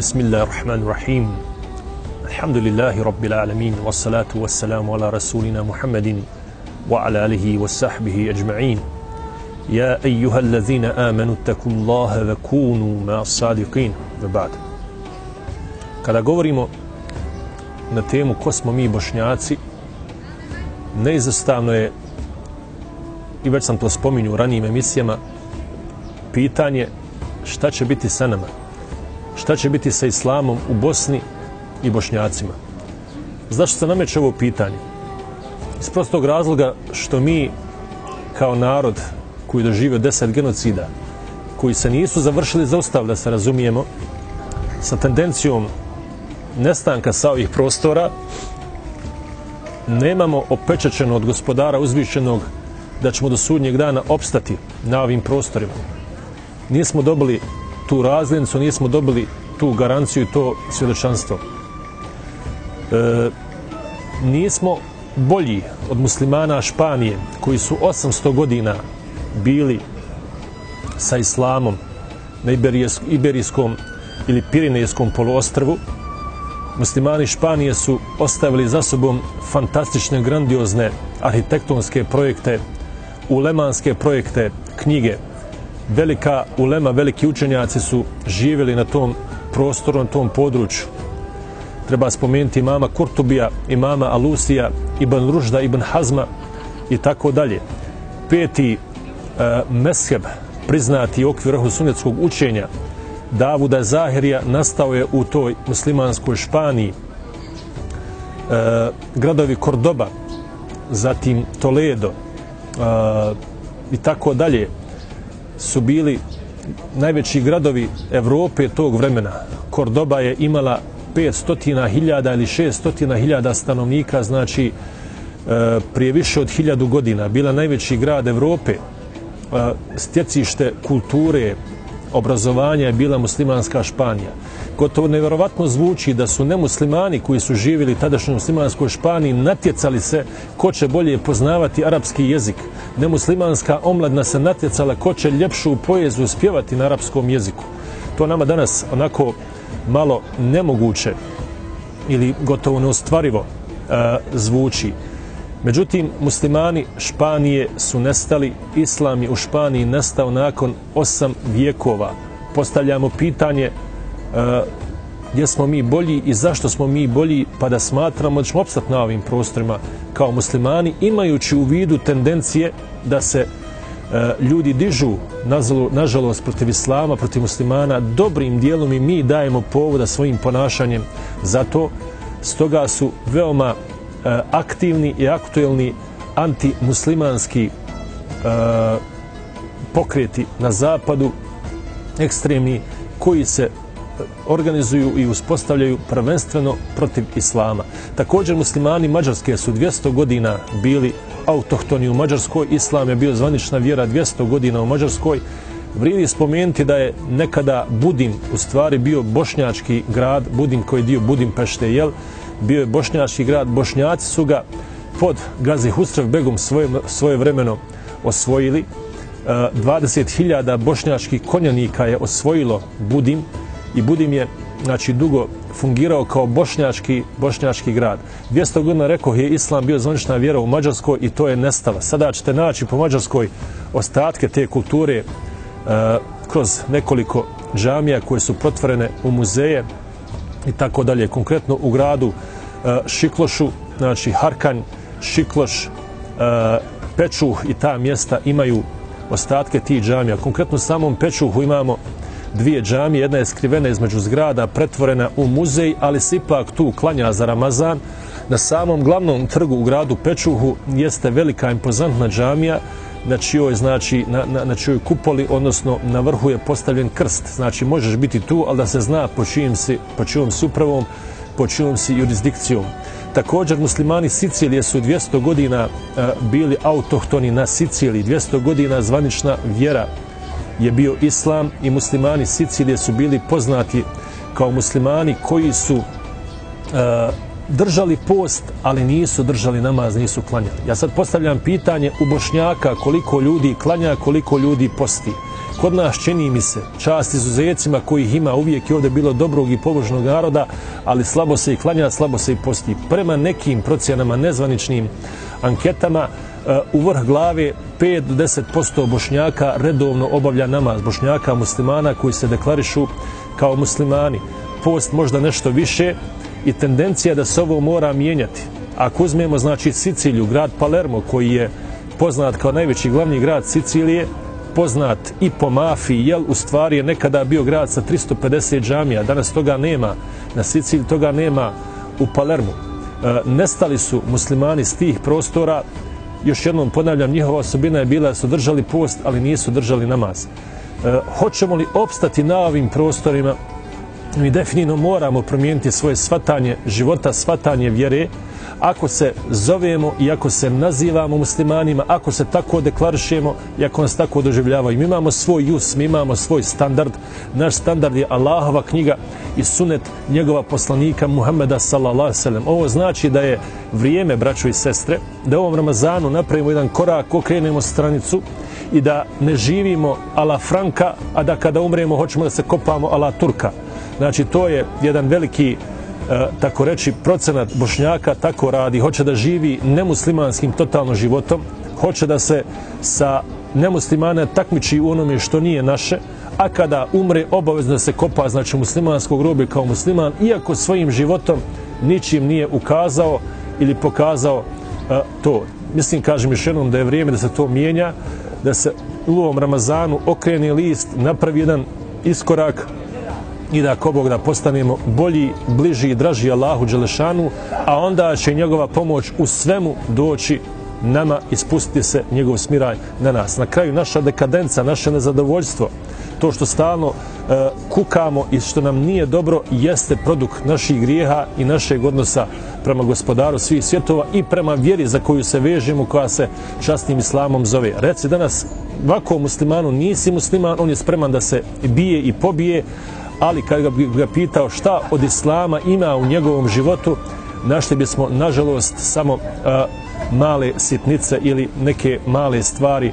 بسم الله الرحمن الرحيم الحمد لله رب العالمين والصلاة والسلام على رسولنا محمد وعلى آله وصحبه أجمعين يا أيها الذين آمنوا اتقوا الله وكونوا مع الصادقين وبعد Kada govorimo na temu ko smo mi bošnjaci, neizostavno je, i već sam to spominju u ranijim emisijama, pitanje šta će biti sa nama, šta će biti sa islamom u Bosni i bošnjacima. Zašto se nameće ovo pitanje? Iz prostog razloga što mi kao narod koji doživio deset genocida, koji se nisu završili za ustav, da se razumijemo, sa tendencijom nestanka sa ovih prostora, nemamo opečačeno od gospodara uzvišenog da ćemo do sudnjeg dana opstati na ovim prostorima. Nismo dobili tu razlinicu, nismo dobili tu garanciju i to svjedočanstvo. E, nismo bolji od muslimana Španije, koji su 800 godina bili sa islamom na Iberijskom ili Pirinejskom poluostrvu. Muslimani Španije su ostavili za sobom fantastične, grandiozne arhitektonske projekte, ulemanske projekte, knjige. Velika ulema, veliki učenjaci su živjeli na tom prostoru, na tom području. Treba spomenuti imama Kurtubija, imama Alusija, Ibn Ružda, Ibn Hazma i tako dalje. Peti eh, e, mesheb, priznati okvir sunetskog učenja, Davuda Zahirija nastao je u toj muslimanskoj Španiji. E, gradovi Kordoba, zatim Toledo e, i tako dalje su bili najveći gradovi Evrope tog vremena. Kordoba je imala 500.000 ili 600.000 stanovnika, znači e, prije više od 1000 godina. Bila najveći grad Evrope, e, stjecište kulture, obrazovanja je bila muslimanska Španija. Gotovo nevjerovatno zvuči da su nemuslimani koji su živjeli tadašnjoj muslimanskoj Španiji natjecali se ko će bolje poznavati arapski jezik. Nemuslimanska omladna se natjecala ko će ljepšu poeziju spjevati na arapskom jeziku. To nama danas onako malo nemoguće ili gotovo neostvarivo uh, zvuči. Međutim, muslimani Španije su nestali, islam je u Španiji nestao nakon osam vijekova. Postavljamo pitanje e, gdje smo mi bolji i zašto smo mi bolji, pa da smatramo da ćemo opstati na ovim prostorima kao muslimani, imajući u vidu tendencije da se e, ljudi dižu, nažalost, protiv islama, protiv muslimana, dobrim dijelom i mi dajemo povoda svojim ponašanjem. Zato, stoga su veoma Eh, aktivni i aktuelni antimuslimanski eh, pokreti na zapadu, ekstremni, koji se eh, organizuju i uspostavljaju prvenstveno protiv islama. Također muslimani Mađarske su 200 godina bili autohtoni u Mađarskoj, islam je bio zvanična vjera 200 godina u Mađarskoj. Vrijedi spomenuti da je nekada Budim u stvari bio bošnjački grad, Budim koji je dio Budim Pešte, jel? Bio je bošnjački grad, bošnjaci su ga pod Gazi Husrev Begum svoje, svoje vremeno osvojili. E, 20.000 bošnjačkih konjanika je osvojilo Budim i Budim je znači dugo fungirao kao bošnjački bošnjački grad. 200 godina rekao je islam bio zvanična vjera u Mađarskoj i to je nestala. Sada ćete naći po Mađarskoj ostatke te kulture e, kroz nekoliko džamija koje su protvorene u muzeje i tako dalje. Konkretno u gradu Eh, Šiklošu, znači Harkan, Šikloš, eh, Pečuh i ta mjesta imaju ostatke tih džamija. Konkretno u samom Pečuhu imamo dvije džamije, jedna je skrivena između zgrada, pretvorena u muzej, ali se ipak tu klanja za Ramazan. Na samom glavnom trgu u gradu Pečuhu jeste velika impozantna džamija, na čijoj, znači, na, na, na čijoj kupoli, odnosno na vrhu je postavljen krst. Znači, možeš biti tu, ali da se zna po čijim si, po čijom si pod čijom si jurisdikcijom. Također, muslimani Sicilije su 200 godina e, bili autohtoni na Siciliji, 200 godina zvanična vjera je bio islam i muslimani Sicilije su bili poznati kao muslimani koji su e, držali post, ali nisu držali namaz, nisu klanjali. Ja sad postavljam pitanje u Bošnjaka koliko ljudi klanja, koliko ljudi posti. Kod nas čini mi se čast izuzetcima kojih ima uvijek je ovdje bilo dobrog i pobožnog naroda, ali slabo se i klanja, slabo se i posti. Prema nekim procjenama, nezvaničnim anketama, eh, u vrh glave 5 do 10% bošnjaka redovno obavlja namaz. Bošnjaka muslimana koji se deklarišu kao muslimani. Post možda nešto više i tendencija da se ovo mora mijenjati. Ako uzmemo znači Siciliju, grad Palermo koji je poznat kao najveći glavni grad Sicilije, poznat i po mafiji, jel u stvari je nekada bio grad sa 350 džamija, danas toga nema na Siciliji, toga nema u Palermu. E, nestali su muslimani s tih prostora, još jednom ponavljam, njihova osobina je bila da su držali post, ali nisu držali namaz. E, hoćemo li opstati na ovim prostorima, mi definitivno moramo promijeniti svoje svatanje života, svatanje vjere, ako se zovemo i ako se nazivamo muslimanima, ako se tako deklarišemo i ako nas tako doživljavaju. Mi imamo svoj jus, mi imamo svoj standard. Naš standard je Allahova knjiga i sunet njegova poslanika Muhammeda sallallahu sallam. Ovo znači da je vrijeme, braćo i sestre, da u ovom Ramazanu napravimo jedan korak, okrenemo stranicu i da ne živimo ala Franka, a da kada umremo hoćemo da se kopamo ala Turka. Znači, to je jedan veliki E, tako reći, procenat bošnjaka tako radi, hoće da živi nemuslimanskim totalno životom, hoće da se sa nemuslimane takmiči u onome što nije naše, a kada umre obavezno se kopa, znači muslimanskog grobe kao musliman, iako svojim životom ničim nije ukazao ili pokazao uh, to. Mislim, kažem još jednom da je vrijeme da se to mijenja, da se u ovom Ramazanu okreni list, napravi jedan iskorak, i da ako Bog da postanemo bolji, bliži i draži Allahu Đelešanu, a onda će njegova pomoć u svemu doći nama i spustiti se njegov smiraj na nas. Na kraju naša dekadenca, naše nezadovoljstvo, to što stalno e, kukamo i što nam nije dobro, jeste produkt naših grijeha i našeg odnosa prema gospodaru svih svjetova i prema vjeri za koju se vežemo, koja se častnim islamom zove. Reci danas, ovako muslimanu nisi musliman, on je spreman da se bije i pobije, ali kada bi ga pitao šta od islama ima u njegovom životu, našli bismo, nažalost, samo a, male sitnice ili neke male stvari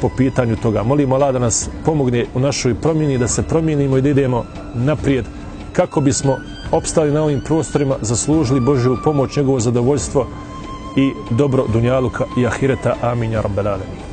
po pitanju toga. Molimo Allah da nas pomogne u našoj promjeni, da se promijenimo i da idemo naprijed kako bismo opstali na ovim prostorima, zaslužili Božju pomoć, njegovo zadovoljstvo i dobro Dunjaluka i Ahireta. Amin. Ja Rabbel Alemin.